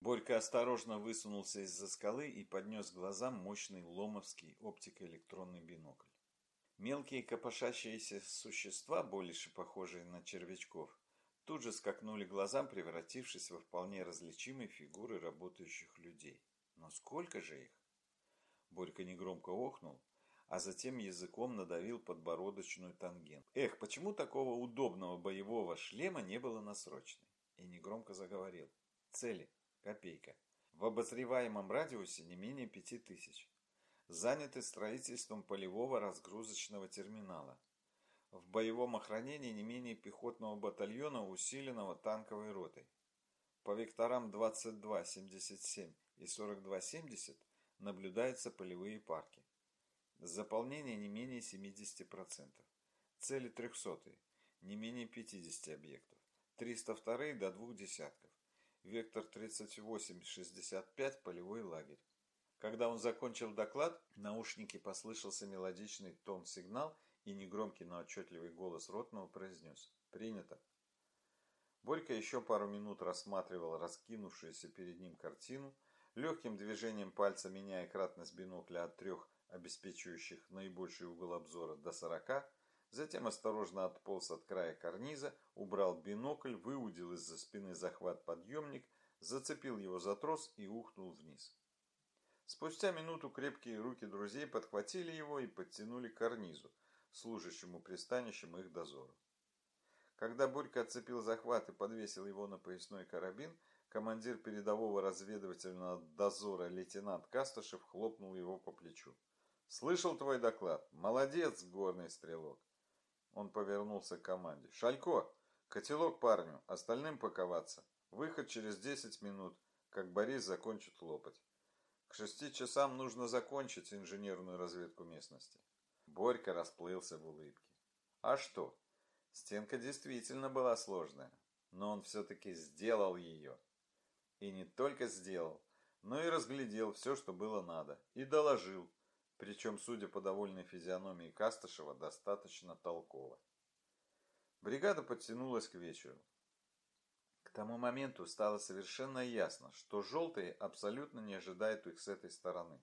Борька осторожно высунулся из-за скалы и поднес глазам мощный ломовский оптико-электронный бинокль. Мелкие копошащиеся существа, больше похожие на червячков, тут же скакнули глазам, превратившись во вполне различимые фигуры работающих людей. Но сколько же их? Борька негромко охнул, а затем языком надавил подбородочную тангент. Эх, почему такого удобного боевого шлема не было на срочной? И негромко заговорил. Цели. Копейка. В обозреваемом радиусе не менее пяти тысяч заняты строительством полевого разгрузочного терминала. В боевом охранении не менее пехотного батальона, усиленного танковой ротой. По векторам 22,77 и 42,70 наблюдаются полевые парки. Заполнение не менее 70%. Цели 300 не менее 50 объектов. 302 до двух десятков. Вектор 38,65 полевой лагерь. Когда он закончил доклад, в наушнике послышался мелодичный тон-сигнал и негромкий, но отчетливый голос ротного произнес «Принято». Борька еще пару минут рассматривал раскинувшуюся перед ним картину, легким движением пальца меняя кратность бинокля от трех, обеспечивающих наибольший угол обзора, до сорока, затем осторожно отполз от края карниза, убрал бинокль, выудил из-за спины захват подъемник, зацепил его за трос и ухнул вниз. Спустя минуту крепкие руки друзей подхватили его и подтянули к карнизу, служащему пристанищем их дозору. Когда Борька отцепил захват и подвесил его на поясной карабин, командир передового разведывательного дозора лейтенант Касташев хлопнул его по плечу. «Слышал твой доклад? Молодец, горный стрелок!» Он повернулся к команде. «Шалько, котелок парню, остальным паковаться. Выход через десять минут, как Борис закончит лопать». К шести часам нужно закончить инженерную разведку местности. Борька расплылся в улыбке. А что? Стенка действительно была сложная, но он все-таки сделал ее. И не только сделал, но и разглядел все, что было надо, и доложил, причем, судя по довольной физиономии Касташева, достаточно толково. Бригада подтянулась к вечеру. К тому моменту стало совершенно ясно, что желтые абсолютно не ожидают их с этой стороны.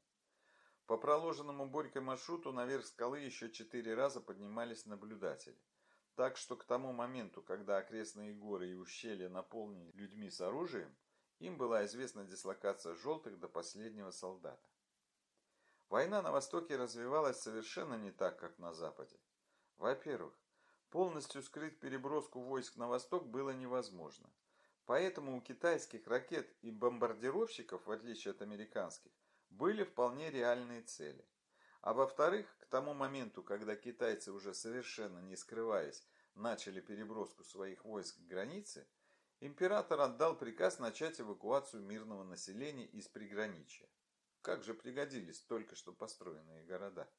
По проложенному Борькой маршруту наверх скалы еще четыре раза поднимались наблюдатели. Так что к тому моменту, когда окрестные горы и ущелья наполнили людьми с оружием, им была известна дислокация желтых до последнего солдата. Война на Востоке развивалась совершенно не так, как на Западе. Во-первых, полностью скрыть переброску войск на восток было невозможно – Поэтому у китайских ракет и бомбардировщиков, в отличие от американских, были вполне реальные цели. А во-вторых, к тому моменту, когда китайцы уже совершенно не скрываясь, начали переброску своих войск к границе, император отдал приказ начать эвакуацию мирного населения из приграничья. Как же пригодились только что построенные города.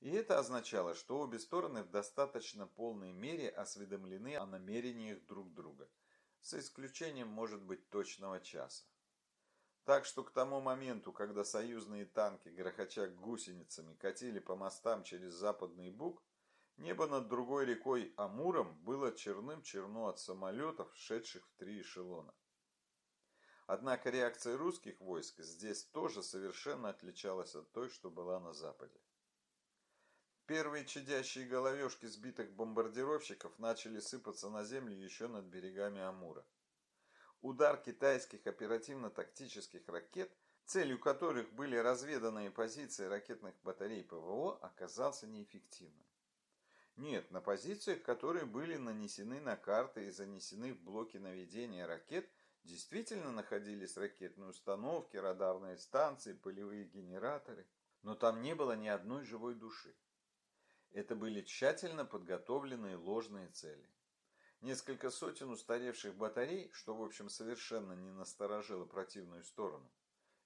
И это означало, что обе стороны в достаточно полной мере осведомлены о намерениях друг друга – с исключением, может быть, точного часа. Так что к тому моменту, когда союзные танки, грохоча гусеницами, катили по мостам через Западный Буг, небо над другой рекой Амуром было черным-черно от самолетов, шедших в три эшелона. Однако реакция русских войск здесь тоже совершенно отличалась от той, что была на Западе. Первые чадящие головешки сбитых бомбардировщиков начали сыпаться на землю еще над берегами Амура. Удар китайских оперативно-тактических ракет, целью которых были разведанные позиции ракетных батарей ПВО, оказался неэффективным. Нет, на позициях, которые были нанесены на карты и занесены в блоки наведения ракет, действительно находились ракетные установки, радарные станции, полевые генераторы. Но там не было ни одной живой души. Это были тщательно подготовленные ложные цели. Несколько сотен устаревших батарей, что в общем совершенно не насторожило противную сторону.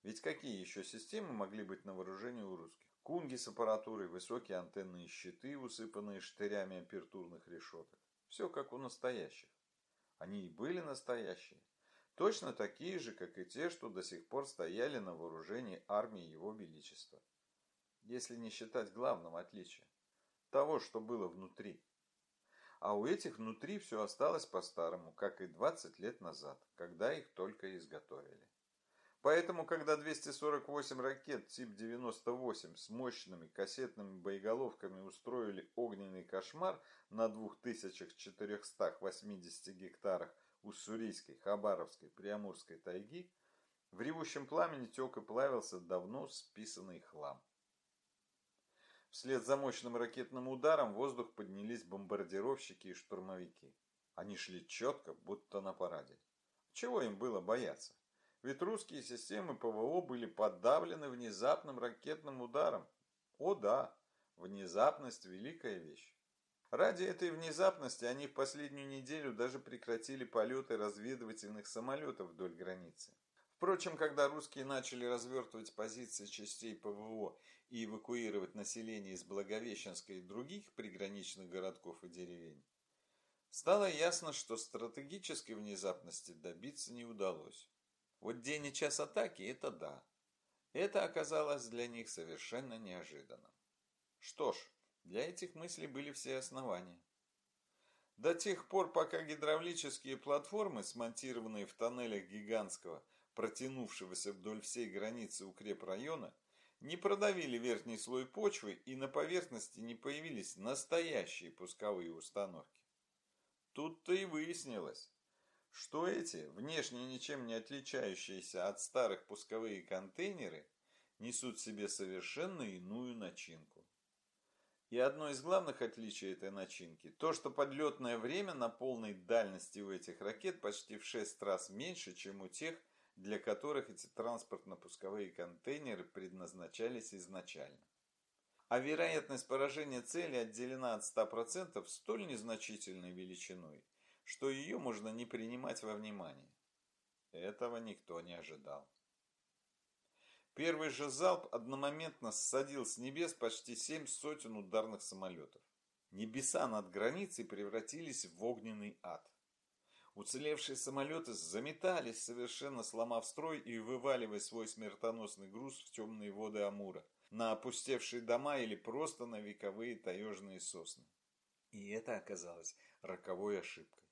Ведь какие еще системы могли быть на вооружении у русских? Кунги с аппаратурой, высокие антенные щиты, усыпанные штырями апертурных решеток. Все как у настоящих. Они и были настоящие. Точно такие же, как и те, что до сих пор стояли на вооружении армии Его Величества. Если не считать главного отличия того, что было внутри. А у этих внутри все осталось по-старому, как и 20 лет назад, когда их только изготовили. Поэтому, когда 248 ракет тип-98 с мощными кассетными боеголовками устроили огненный кошмар на 2480 гектарах Уссурийской, Хабаровской, Приамурской тайги, в ревущем пламени тек и плавился давно списанный хлам. Вслед за мощным ракетным ударом в воздух поднялись бомбардировщики и штурмовики. Они шли четко, будто на параде. Чего им было бояться? Ведь русские системы ПВО были подавлены внезапным ракетным ударом. О да, внезапность – великая вещь. Ради этой внезапности они в последнюю неделю даже прекратили полеты разведывательных самолетов вдоль границы. Впрочем, когда русские начали развертывать позиции частей ПВО и эвакуировать население из Благовещенска и других приграничных городков и деревень, стало ясно, что стратегической внезапности добиться не удалось. Вот день и час атаки – это да. Это оказалось для них совершенно неожиданным. Что ж, для этих мыслей были все основания. До тех пор, пока гидравлические платформы, смонтированные в тоннелях гигантского, протянувшегося вдоль всей границы укрепрайона, не продавили верхний слой почвы и на поверхности не появились настоящие пусковые установки. Тут-то и выяснилось, что эти, внешне ничем не отличающиеся от старых пусковые контейнеры, несут в себе совершенно иную начинку. И одно из главных отличий этой начинки – то, что подлетное время на полной дальности у этих ракет почти в 6 раз меньше, чем у тех, для которых эти транспортно-пусковые контейнеры предназначались изначально. А вероятность поражения цели отделена от 100% столь незначительной величиной, что ее можно не принимать во внимание. Этого никто не ожидал. Первый же залп одномоментно ссадил с небес почти семь сотен ударных самолетов. Небеса над границей превратились в огненный ад. Уцелевшие самолеты заметались, совершенно сломав строй и вываливая свой смертоносный груз в темные воды Амура, на опустевшие дома или просто на вековые таежные сосны. И это оказалось роковой ошибкой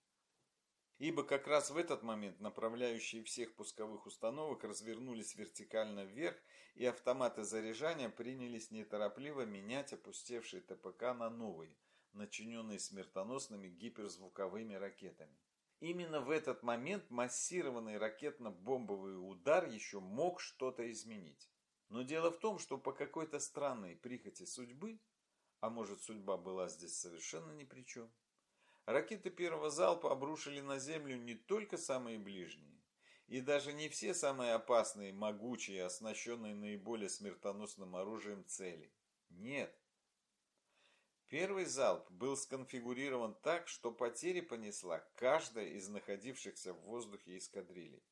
ибо как раз в этот момент направляющие всех пусковых установок развернулись вертикально вверх, и автоматы заряжания принялись неторопливо менять опустевшие ТПК на новые, начиненные смертоносными гиперзвуковыми ракетами. Именно в этот момент массированный ракетно-бомбовый удар еще мог что-то изменить. Но дело в том, что по какой-то странной прихоти судьбы, а может судьба была здесь совершенно ни при чем, Ракеты первого залпа обрушили на землю не только самые ближние, и даже не все самые опасные, могучие, оснащенные наиболее смертоносным оружием цели. Нет. Первый залп был сконфигурирован так, что потери понесла каждая из находившихся в воздухе эскадрилей.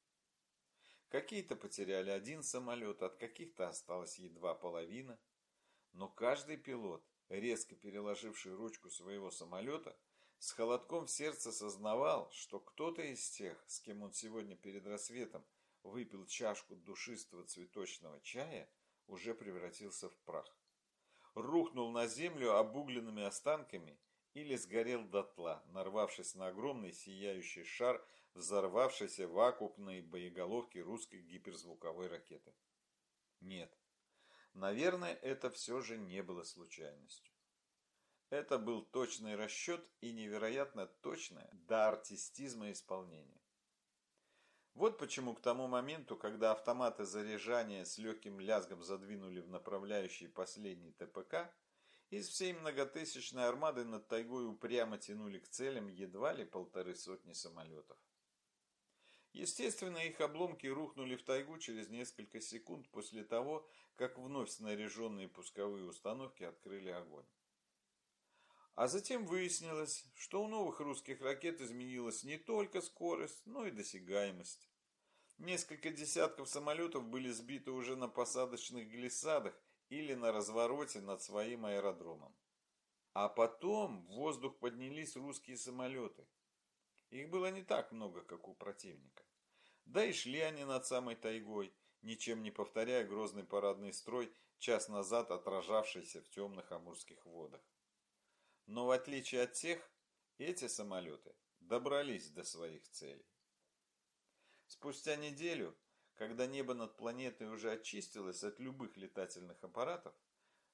Какие-то потеряли один самолет, от каких-то осталась едва половина, но каждый пилот, резко переложивший ручку своего самолета, с холодком в сердце сознавал, что кто-то из тех, с кем он сегодня перед рассветом выпил чашку душистого цветочного чая, уже превратился в прах. Рухнул на землю обугленными останками или сгорел дотла, нарвавшись на огромный сияющий шар взорвавшейся вакуумной боеголовки русской гиперзвуковой ракеты. Нет, наверное, это все же не было случайностью. Это был точный расчет и невероятно точное до артистизма исполнение. Вот почему к тому моменту, когда автоматы заряжания с легким лязгом задвинули в направляющий последний ТПК, из всей многотысячной армады над тайгой упрямо тянули к целям едва ли полторы сотни самолетов. Естественно, их обломки рухнули в тайгу через несколько секунд после того, как вновь снаряженные пусковые установки открыли огонь. А затем выяснилось, что у новых русских ракет изменилась не только скорость, но и досягаемость. Несколько десятков самолетов были сбиты уже на посадочных глиссадах или на развороте над своим аэродромом. А потом в воздух поднялись русские самолеты. Их было не так много, как у противника. Да и шли они над самой тайгой, ничем не повторяя грозный парадный строй, час назад отражавшийся в темных амурских водах. Но в отличие от тех, эти самолеты добрались до своих целей. Спустя неделю, когда небо над планетой уже очистилось от любых летательных аппаратов,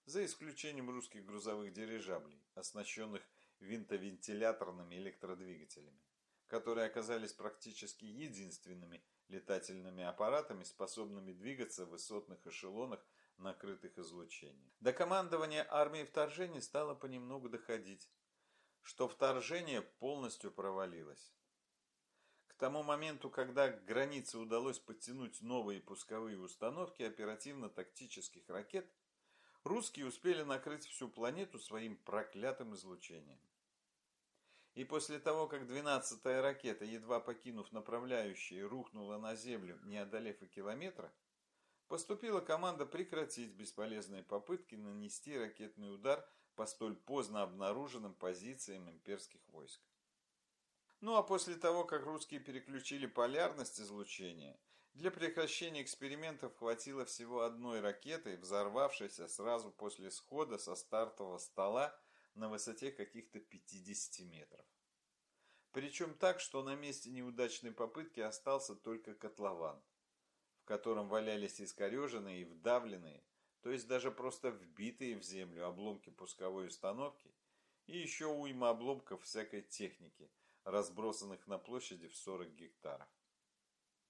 за исключением русских грузовых дирижаблей, оснащенных винтовентиляторными электродвигателями, которые оказались практически единственными летательными аппаратами, способными двигаться в высотных эшелонах, накрытых излучением. До командования армии вторжения стало понемногу доходить, что вторжение полностью провалилось. К тому моменту, когда к границе удалось подтянуть новые пусковые установки оперативно-тактических ракет, русские успели накрыть всю планету своим проклятым излучением. И после того, как 12-я ракета, едва покинув направляющие, рухнула на Землю, не одолев и километра, поступила команда прекратить бесполезные попытки нанести ракетный удар по столь поздно обнаруженным позициям имперских войск. Ну а после того, как русские переключили полярность излучения, для прекращения экспериментов хватило всего одной ракеты, взорвавшейся сразу после схода со стартового стола на высоте каких-то 50 метров. Причем так, что на месте неудачной попытки остался только котлован, котором валялись искореженные и вдавленные, то есть даже просто вбитые в землю обломки пусковой установки и еще уйма обломков всякой техники, разбросанных на площади в 40 гектаров.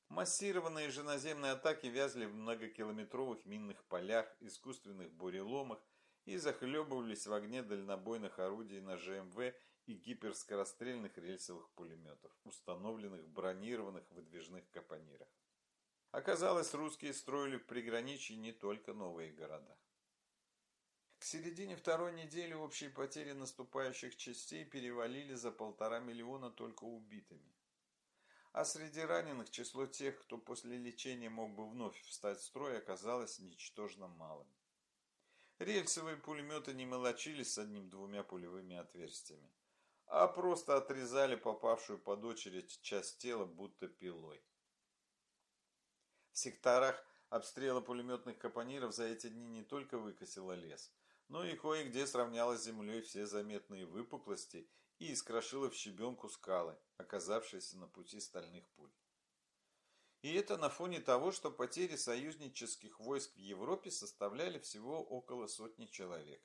Массированные же наземные атаки вязли в многокилометровых минных полях, искусственных буреломах и захлебывались в огне дальнобойных орудий на ЖМВ и гиперскорострельных рельсовых пулеметов, установленных в бронированных выдвижных капонирах. Оказалось, русские строили в приграничье не только новые города. К середине второй недели общие потери наступающих частей перевалили за полтора миллиона только убитыми. А среди раненых число тех, кто после лечения мог бы вновь встать в строй, оказалось ничтожно малым. Рельсовые пулеметы не мелочились с одним-двумя пулевыми отверстиями, а просто отрезали попавшую под очередь часть тела будто пилой. Секторах обстрела пулеметных капониров за эти дни не только выкосило лес, но и кое-где сравняла с землей все заметные выпуклости и искрошила в щебенку скалы, оказавшиеся на пути стальных пуль. И это на фоне того, что потери союзнических войск в Европе составляли всего около сотни человек.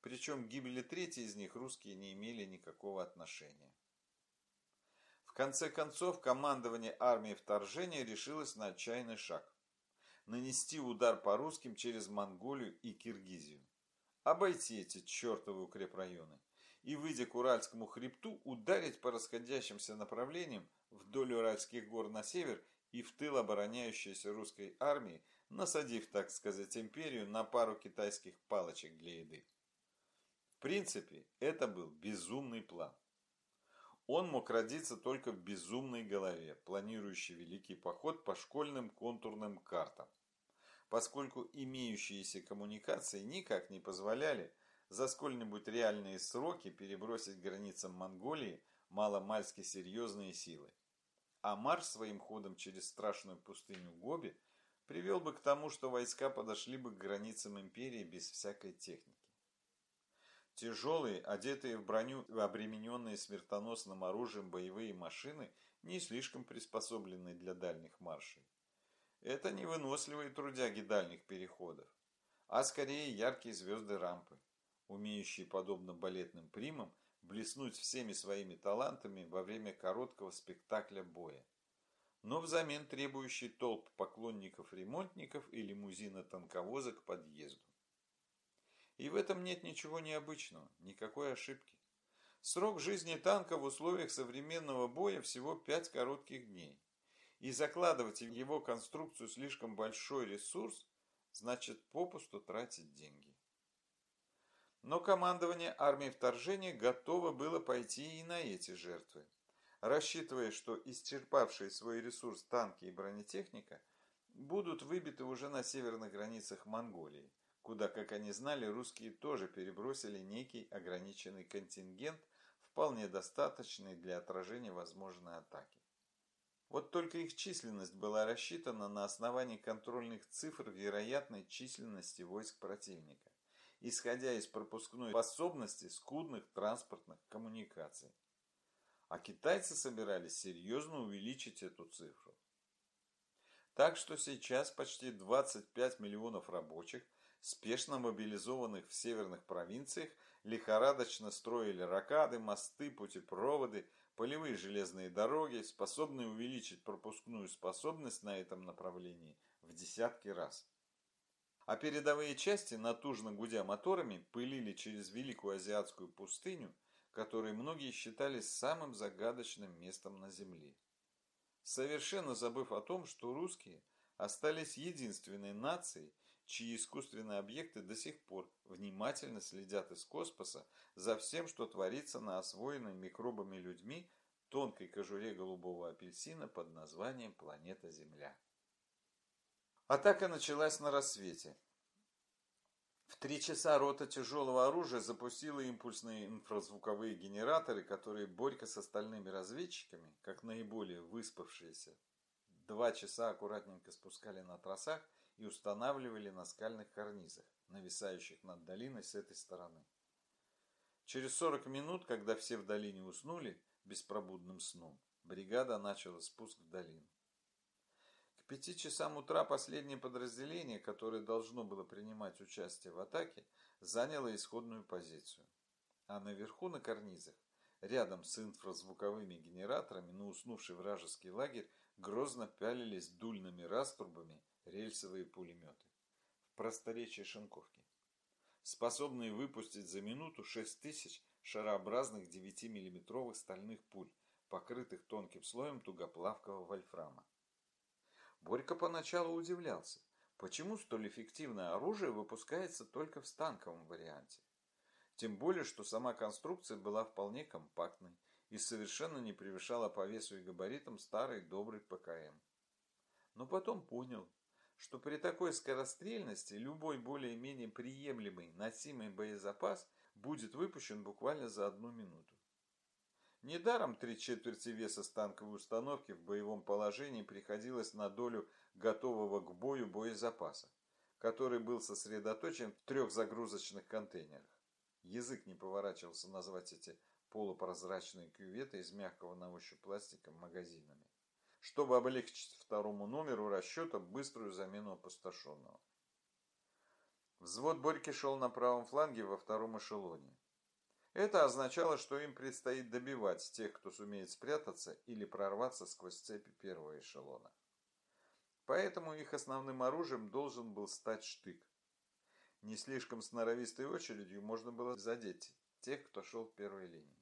Причем гибели трети из них русские не имели никакого отношения. В конце концов, командование армии вторжения решилось на отчаянный шаг. Нанести удар по русским через Монголию и Киргизию. Обойти эти чертовы укрепрайоны и, выйдя к Уральскому хребту, ударить по расходящимся направлениям вдоль Уральских гор на север и в тыл обороняющейся русской армии, насадив, так сказать, империю на пару китайских палочек для еды. В принципе, это был безумный план. Он мог родиться только в безумной голове, планирующей великий поход по школьным контурным картам, поскольку имеющиеся коммуникации никак не позволяли за сколь-нибудь реальные сроки перебросить границам Монголии маломальски серьезные силы а марш своим ходом через страшную пустыню Гоби привел бы к тому, что войска подошли бы к границам империи без всякой техники. Тяжелые, одетые в броню и обремененные смертоносным оружием боевые машины не слишком приспособлены для дальних маршей. Это не выносливые трудяги дальних переходов, а скорее яркие звезды рампы, умеющие, подобно балетным примам, блеснуть всеми своими талантами во время короткого спектакля боя, но взамен требующий толп поклонников-ремонтников и лимузина-танковоза к подъезду. И в этом нет ничего необычного, никакой ошибки. Срок жизни танка в условиях современного боя всего 5 коротких дней. И закладывать в его конструкцию слишком большой ресурс, значит попусту тратить деньги. Но командование армии вторжения готово было пойти и на эти жертвы, рассчитывая, что исчерпавшие свой ресурс танки и бронетехника будут выбиты уже на северных границах Монголии, куда, как они знали, русские тоже перебросили некий ограниченный контингент, вполне достаточный для отражения возможной атаки. Вот только их численность была рассчитана на основании контрольных цифр вероятной численности войск противника исходя из пропускной способности скудных транспортных коммуникаций. А китайцы собирались серьезно увеличить эту цифру. Так что сейчас почти 25 миллионов рабочих, спешно мобилизованных в северных провинциях, лихорадочно строили ракады, мосты, путепроводы, полевые железные дороги, способные увеличить пропускную способность на этом направлении в десятки раз. А передовые части, натужно гудя моторами, пылили через Великую Азиатскую пустыню, которую многие считали самым загадочным местом на Земле. Совершенно забыв о том, что русские остались единственной нацией, чьи искусственные объекты до сих пор внимательно следят из космоса за всем, что творится на освоенной микробами людьми тонкой кожуре голубого апельсина под названием планета Земля. Атака началась на рассвете. В три часа рота тяжелого оружия запустила импульсные инфразвуковые генераторы, которые Борька с остальными разведчиками, как наиболее выспавшиеся, два часа аккуратненько спускали на тросах и устанавливали на скальных карнизах, нависающих над долиной с этой стороны. Через 40 минут, когда все в долине уснули беспробудным сном, бригада начала спуск в долину. К пяти часам утра последнее подразделение, которое должно было принимать участие в атаке, заняло исходную позицию. А наверху на карнизах, рядом с инфразвуковыми генераторами, на уснувший вражеский лагерь грозно пялились дульными раструбами рельсовые пулеметы. В просторечии Шинковки. Способные выпустить за минуту 6 тысяч шарообразных 9-миллиметровых стальных пуль, покрытых тонким слоем тугоплавкого вольфрама. Борька поначалу удивлялся, почему столь эффективное оружие выпускается только в станковом варианте. Тем более, что сама конструкция была вполне компактной и совершенно не превышала по весу и габаритам старый добрый ПКМ. Но потом понял, что при такой скорострельности любой более-менее приемлемый носимый боезапас будет выпущен буквально за одну минуту. Недаром три четверти веса станковой установки в боевом положении приходилось на долю готового к бою боезапаса, который был сосредоточен в трех загрузочных контейнерах. Язык не поворачивался назвать эти полупрозрачные кюветы из мягкого на ощупь пластика магазинами, чтобы облегчить второму номеру расчета быструю замену опустошенного. Взвод Борьки шел на правом фланге во втором эшелоне. Это означало, что им предстоит добивать тех, кто сумеет спрятаться или прорваться сквозь цепи первого эшелона. Поэтому их основным оружием должен был стать штык. Не слишком сноровистой очередью можно было задеть тех, кто шел в первой линии.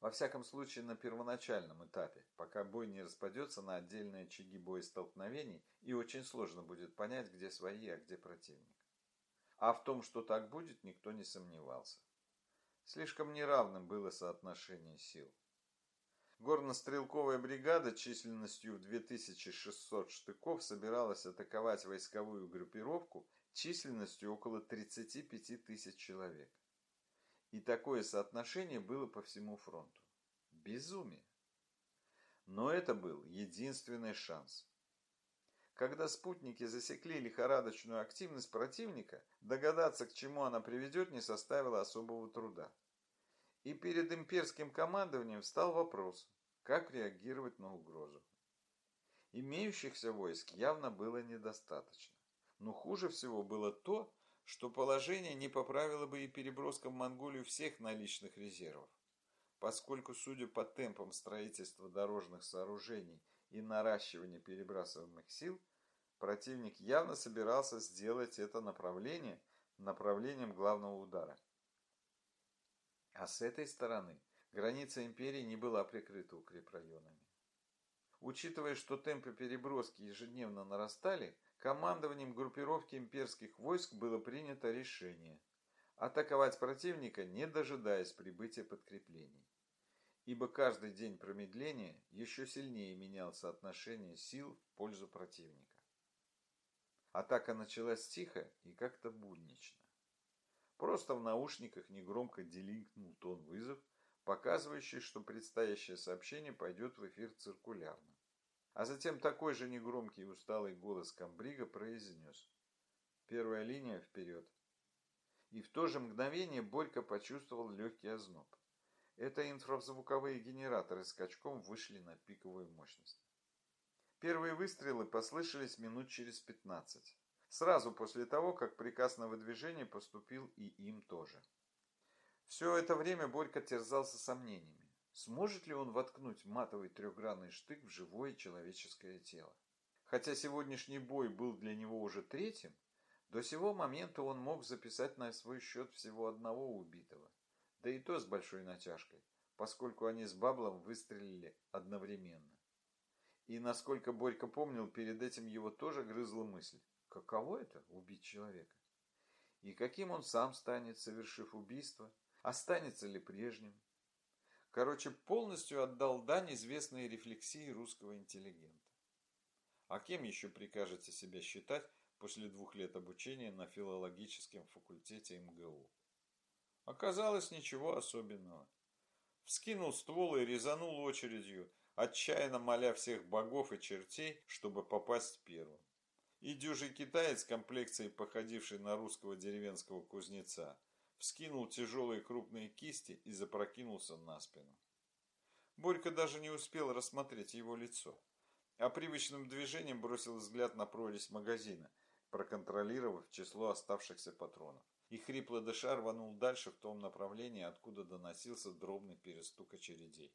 Во всяком случае, на первоначальном этапе, пока бой не распадется на отдельные очаги боестолкновений, и очень сложно будет понять, где свои, а где противник. А в том, что так будет, никто не сомневался. Слишком неравным было соотношение сил. Горнострелковая бригада численностью в 2600 штыков собиралась атаковать войсковую группировку численностью около 35 тысяч человек. И такое соотношение было по всему фронту. Безумие. Но это был единственный шанс. Когда спутники засекли лихорадочную активность противника, догадаться, к чему она приведет, не составило особого труда. И перед имперским командованием встал вопрос, как реагировать на угрозу. Имеющихся войск явно было недостаточно. Но хуже всего было то, что положение не поправило бы и переброска в Монголию всех наличных резервов, поскольку, судя по темпам строительства дорожных сооружений и наращивания перебрасываемых сил, Противник явно собирался сделать это направление направлением главного удара. А с этой стороны граница империи не была прикрыта укрепрайонами. Учитывая, что темпы переброски ежедневно нарастали, командованием группировки имперских войск было принято решение атаковать противника, не дожидаясь прибытия подкреплений. Ибо каждый день промедления еще сильнее менял соотношение сил в пользу противника. Атака началась тихо и как-то буднично. Просто в наушниках негромко делинкнул тон вызов, показывающий, что предстоящее сообщение пойдет в эфир циркулярно. А затем такой же негромкий и усталый голос комбрига произнес «Первая линия вперед». И в то же мгновение Борька почувствовал легкий озноб. Это инфразвуковые генераторы скачком вышли на пиковую мощность. Первые выстрелы послышались минут через пятнадцать. Сразу после того, как приказ на выдвижение поступил и им тоже. Все это время Борька терзался сомнениями. Сможет ли он воткнуть матовый трехгранный штык в живое человеческое тело? Хотя сегодняшний бой был для него уже третьим, до сего момента он мог записать на свой счет всего одного убитого, да и то с большой натяжкой, поскольку они с Баблом выстрелили одновременно. И насколько Борька помнил, перед этим его тоже грызла мысль, каково это убить человека? И каким он сам станет, совершив убийство, останется ли прежним? Короче, полностью отдал дань известной рефлексии русского интеллигента. А кем еще прикажете себя считать, после двух лет обучения на филологическом факультете МГУ. Оказалось ничего особенного. Вскинул ствол и резанул очередью, отчаянно моля всех богов и чертей, чтобы попасть первым. И дюжий китаец, комплекцией походивший на русского деревенского кузнеца, вскинул тяжелые крупные кисти и запрокинулся на спину. Борька даже не успел рассмотреть его лицо, а привычным движением бросил взгляд на прорезь магазина, проконтролировав число оставшихся патронов. И хрипло дыша рванул дальше в том направлении, откуда доносился дробный перестук очередей.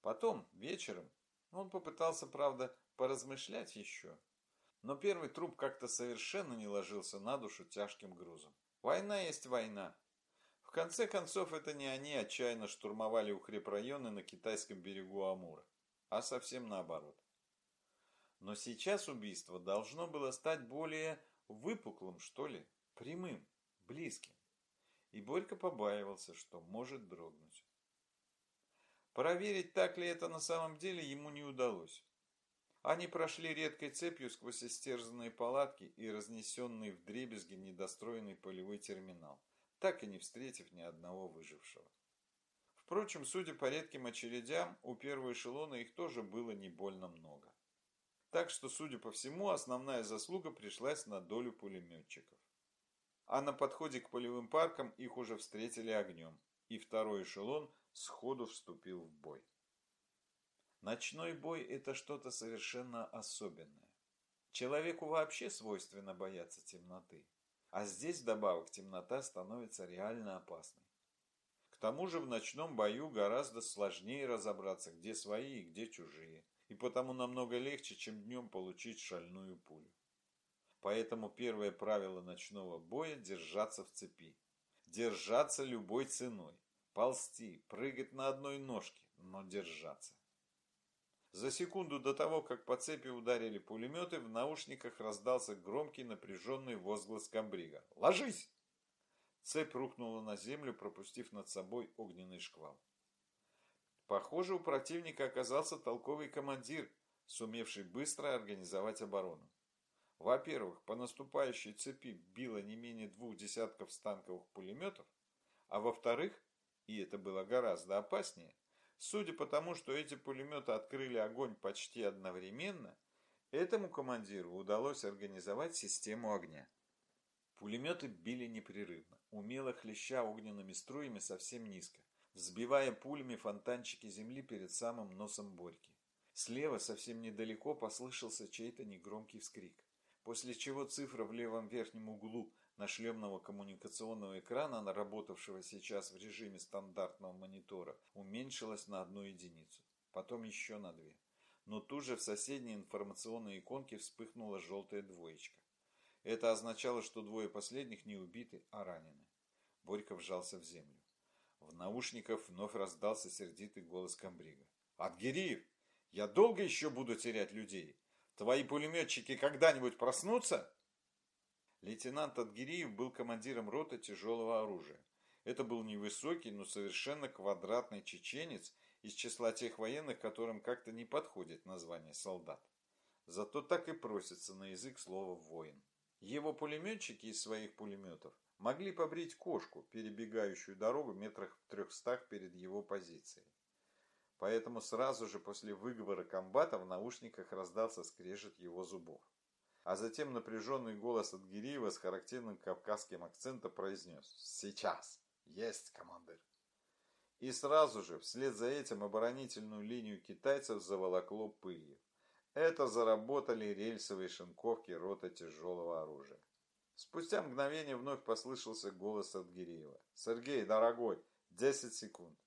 Потом, вечером, он попытался, правда, поразмышлять еще. Но первый труп как-то совершенно не ложился на душу тяжким грузом. Война есть война. В конце концов, это не они отчаянно штурмовали укрепрайоны на китайском берегу Амура, а совсем наоборот. Но сейчас убийство должно было стать более выпуклым, что ли, прямым, близким. И Борька побаивался, что может дрогнуть. Проверить, так ли это на самом деле, ему не удалось. Они прошли редкой цепью сквозь истерзанные палатки и разнесенный в дребезги недостроенный полевой терминал, так и не встретив ни одного выжившего. Впрочем, судя по редким очередям, у первого эшелона их тоже было не больно много. Так что, судя по всему, основная заслуга пришлась на долю пулеметчиков. А на подходе к полевым паркам их уже встретили огнем, и второй эшелон сходу вступил в бой. Ночной бой – это что-то совершенно особенное. Человеку вообще свойственно бояться темноты. А здесь вдобавок темнота становится реально опасной. К тому же в ночном бою гораздо сложнее разобраться, где свои и где чужие и потому намного легче, чем днем получить шальную пулю. Поэтому первое правило ночного боя – держаться в цепи. Держаться любой ценой. Ползти, прыгать на одной ножке, но держаться. За секунду до того, как по цепи ударили пулеметы, в наушниках раздался громкий напряженный возглас комбрига. «Ложись!» Цепь рухнула на землю, пропустив над собой огненный шквал. Похоже, у противника оказался толковый командир, сумевший быстро организовать оборону. Во-первых, по наступающей цепи било не менее двух десятков станковых пулеметов, а во-вторых, и это было гораздо опаснее, судя по тому, что эти пулеметы открыли огонь почти одновременно, этому командиру удалось организовать систему огня. Пулеметы били непрерывно, умело хлеща огненными струями совсем низко взбивая пулями фонтанчики земли перед самым носом Борьки. Слева, совсем недалеко, послышался чей-то негромкий вскрик, после чего цифра в левом верхнем углу нашлемного коммуникационного экрана, работавшего сейчас в режиме стандартного монитора, уменьшилась на одну единицу, потом еще на две. Но тут же в соседней информационной иконке вспыхнула желтая двоечка. Это означало, что двое последних не убиты, а ранены. Борька вжался в землю. В наушниках вновь раздался сердитый голос комбрига. «Адгириев, я долго еще буду терять людей? Твои пулеметчики когда-нибудь проснутся?» Лейтенант Адгириев был командиром роты тяжелого оружия. Это был невысокий, но совершенно квадратный чеченец из числа тех военных, которым как-то не подходит название солдат. Зато так и просится на язык слова «воин». Его пулеметчики из своих пулеметов могли побрить кошку, перебегающую дорогу метрах в трехстах перед его позицией. Поэтому сразу же после выговора комбата в наушниках раздался скрежет его зубов. А затем напряженный голос от Гириева с характерным кавказским акцентом произнес «Сейчас! Есть, командир!» И сразу же, вслед за этим, оборонительную линию китайцев заволокло пылью. Это заработали рельсовые шинковки рота тяжелого оружия. Спустя мгновение вновь послышался голос от Гиреева. «Сергей, дорогой, 10 секунд».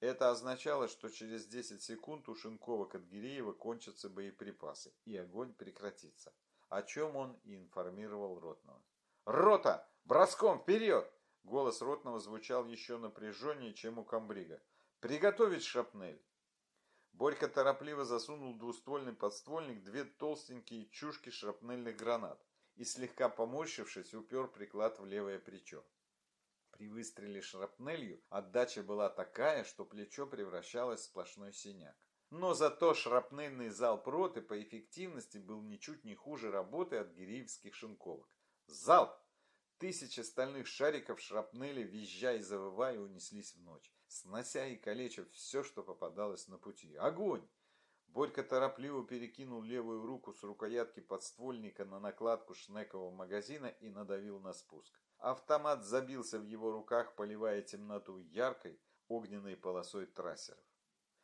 Это означало, что через 10 секунд у шинковок от Гиреева кончатся боеприпасы, и огонь прекратится, о чем он и информировал Ротного. «Рота! Броском вперед!» Голос Ротного звучал еще напряженнее, чем у комбрига. «Приготовить шрапнель!» Борька торопливо засунул двуствольный подствольник две толстенькие чушки шрапнельных гранат и, слегка поморщившись, упер приклад в левое плечо. При выстреле шрапнелью отдача была такая, что плечо превращалось в сплошной синяк. Но зато шрапнельный залп роты по эффективности был ничуть не хуже работы от гиреевских шинковок. Залп! Тысячи стальных шариков шрапнели, визжа и завывая, унеслись в ночь снося и калеча все, что попадалось на пути. Огонь! Борька торопливо перекинул левую руку с рукоятки подствольника на накладку шнекового магазина и надавил на спуск. Автомат забился в его руках, поливая темноту яркой, огненной полосой трассеров.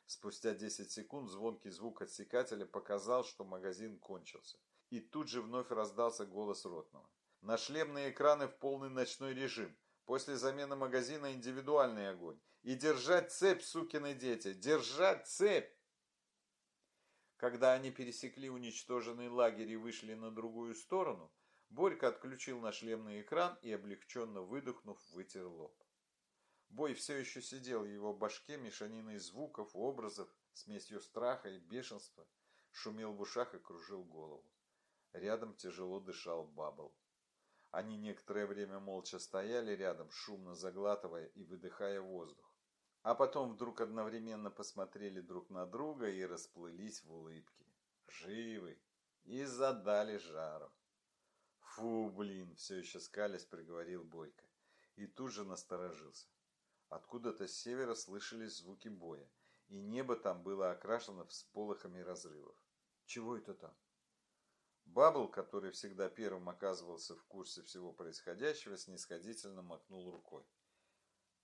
Спустя 10 секунд звонкий звук отсекателя показал, что магазин кончился. И тут же вновь раздался голос ротного. На шлемные экраны в полный ночной режим. После замены магазина индивидуальный огонь. И держать цепь, сукины дети, держать цепь! Когда они пересекли уничтоженный лагерь и вышли на другую сторону, Борька отключил на шлемный экран и, облегченно выдохнув, вытер лоб. Бой все еще сидел в его башке мешаниной звуков, образов, смесью страха и бешенства, шумел в ушах и кружил голову. Рядом тяжело дышал Бабл. Они некоторое время молча стояли рядом, шумно заглатывая и выдыхая воздух. А потом вдруг одновременно посмотрели друг на друга и расплылись в улыбке. Живы! И задали жару. Фу, блин, все еще скалясь, приговорил Бойко. И тут же насторожился. Откуда-то с севера слышались звуки боя, и небо там было окрашено всполохами разрывов. Чего это там? Бабл, который всегда первым оказывался в курсе всего происходящего, снисходительно махнул рукой.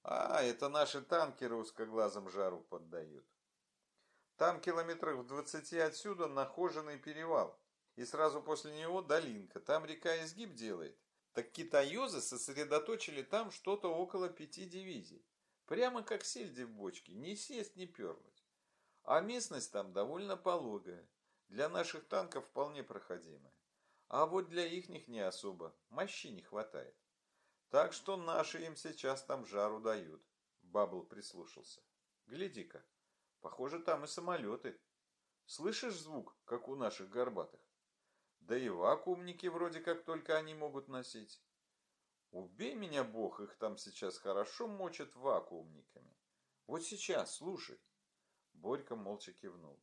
А, это наши танкеры узкоглазом жару поддают. Там километрах в двадцати отсюда нахоженный перевал. И сразу после него долинка. Там река изгиб делает. Так китаёзы сосредоточили там что-то около пяти дивизий. Прямо как сельди в бочке. Ни сесть, ни пернуть. А местность там довольно пологая. Для наших танков вполне проходимая. А вот для ихних не особо. Мощи не хватает. Так что наши им сейчас там жару дают. Бабл прислушался. Гляди-ка. Похоже, там и самолеты. Слышишь звук, как у наших горбатых? Да и вакуумники вроде как только они могут носить. Убей меня, бог, их там сейчас хорошо мочат вакуумниками. Вот сейчас, слушай. Борька молча кивнул.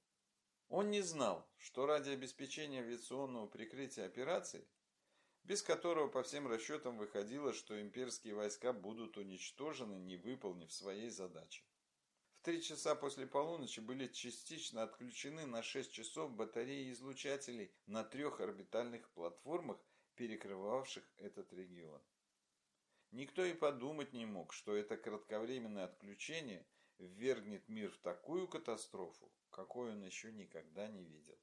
Он не знал, что ради обеспечения авиационного прикрытия операции, без которого по всем расчетам выходило, что имперские войска будут уничтожены, не выполнив своей задачи. Три часа после полуночи были частично отключены на 6 часов батареи излучателей на трех орбитальных платформах, перекрывавших этот регион. Никто и подумать не мог, что это кратковременное отключение ввергнет мир в такую катастрофу, какой он еще никогда не видел.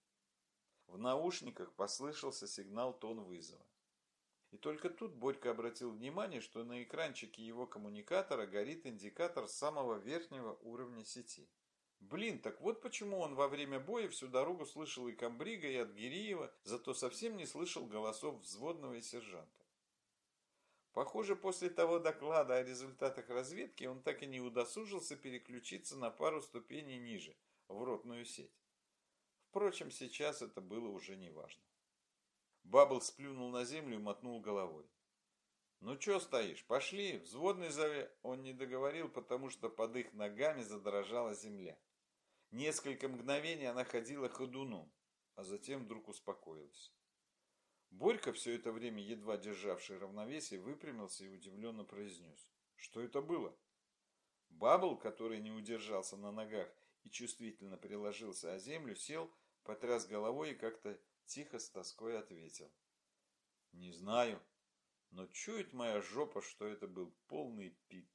В наушниках послышался сигнал тон вызова. И только тут Борька обратил внимание, что на экранчике его коммуникатора горит индикатор самого верхнего уровня сети. Блин, так вот почему он во время боя всю дорогу слышал и Камбрига, и от Гириева, зато совсем не слышал голосов взводного и сержанта. Похоже, после того доклада о результатах разведки он так и не удосужился переключиться на пару ступеней ниже, в ротную сеть. Впрочем, сейчас это было уже не важно. Бабл сплюнул на землю и мотнул головой. «Ну чё стоишь? Пошли!» Взводный зове он не договорил, потому что под их ногами задрожала земля. Несколько мгновений она ходила ходуном, а затем вдруг успокоилась. Борька, все это время едва державший равновесие, выпрямился и удивленно произнес. «Что это было?» Бабл, который не удержался на ногах и чувствительно приложился о землю, сел, потряс головой и как-то тихо с тоской ответил. Не знаю, но чует моя жопа, что это был полный пит.